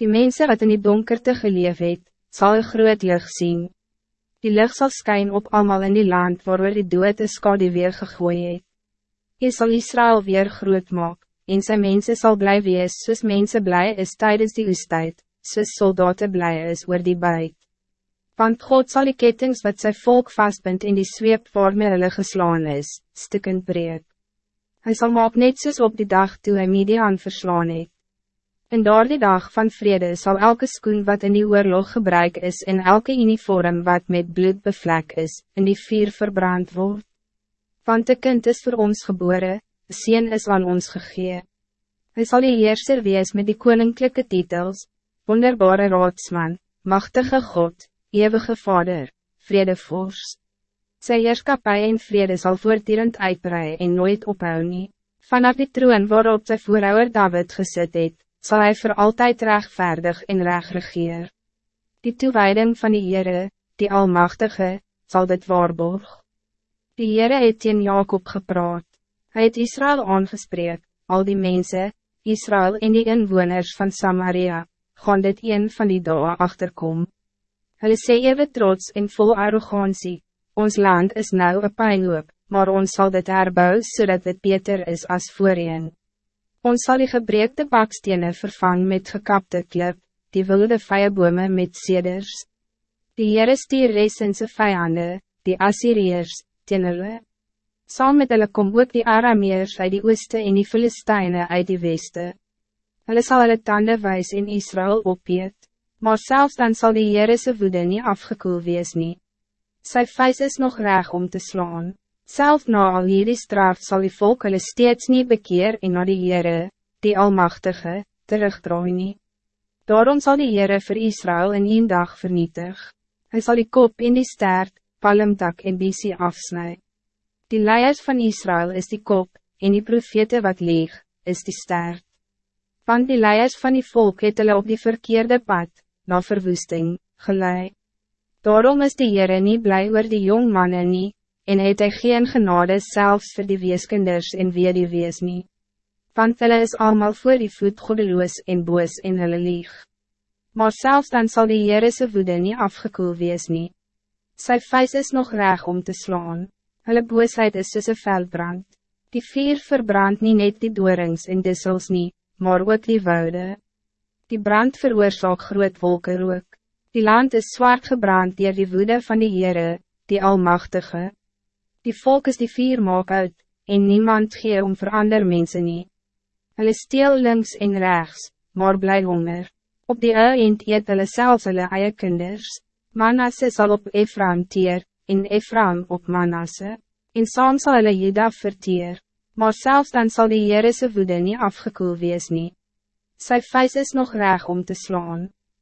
Die mensen wat in die donkerte geleef het, sal een groot licht zien. Die licht zal schijn op allemaal in die land waar die dood is skade weer gegooi het. Jy sal Israël weer groot maak, en sy mense sal bly wees soos mense bly is tijdens die oestijd, soos soldaten bly is oor die buit. Want God zal die kettings wat sy volk vastbind in die zweep waarmee hulle geslaan is, stukken breek. Hij zal maak net soos op die dag toe hy Midian verslaan het. In die dag van vrede zal elke skoen wat in die oorlog gebruik is en elke uniform wat met bloed bevlek is, in die vuur verbrand wordt. Want de kind is voor ons geboren, de sien is aan ons gegee. Hij zal die heerser wees met die koninklijke titels, wonderbare raadsman, machtige God, eeuwige Vader, vredevors. Sy heerskapie en vrede zal voortdurend uitbreiden en nooit ophou nie. Vanaf die troon waarop sy voorouder David gezet het, zal hij voor altijd rechtvaardig en recht regeer. Die toewijding van die Heere, die Almachtige, zal dit waarborg. Die Heere het in Jacob gepraat. Hij het Israël aangespreek, al die mensen, Israël en die inwoners van Samaria, gaan dit een van die dagen achterkom. Hulle sê ewe trots en vol arrogantie, ons land is nou een pijnloop, maar ons zal dit herbouwen zodat het beter is als voorheen. Ons zal die gebreekte bakstenen vervangen met gekapte klip, die wilde vijabome met ceders. Die Heere stier resense vijanden, die Assyriërs, teen hulle. Saam met hulle kom ook die Arameers uit die ooste en die Filisteine uit die weste. Hulle sal hulle tande wijs in Israël opheet, maar zelfs dan zal die Heere woede niet afgekoel wees nie. Sy vijs is nog reg om te slaan. Zelf na al hierdie straf zal die volk hulle steeds niet bekeer en na die Heere, die Almachtige, terugdraai nie. Daarom zal die Heere voor Israël in een dag vernietig. Hij zal die kop in die stert, palmtak en bisie afsnij. Die leiers van Israël is die kop, en die profete wat leeg, is die stert. Want die leiers van die volk het hulle op die verkeerde pad, na verwoesting, geleid. Daarom is die Heere niet blij oor die jong mannen niet, en het hy geen genade zelfs voor die weeskinders en weer die wees nie. Want hulle is allemaal voor die voet godeloos en boos en hulle lieg. Maar zelfs dan zal die Heere se woede nie afgekoel wees nie. Sy vuist is nog reg om te slaan. Hulle boosheid is soos een veldbrand. Die vier verbrand niet net die doorings en dissels nie, maar ook die woude. Die brand veroorzaak groot wolken rook. Die land is zwart gebrand dier die woede van die Heere, die Almachtige. Die volk is die vier maak uit, en niemand gee om vir ander mense nie. Hulle steel links en rechts, maar bly honger. Op die eind eet hulle selfs hulle eie kinders. Manasse sal op Ephraim teer, en Ephraim op Manasse, en saam sal hulle Juda verteer. Maar zelfs dan zal die Heere se woede nie afgekoel wees nie. Sy vuist is nog reg om te slaan.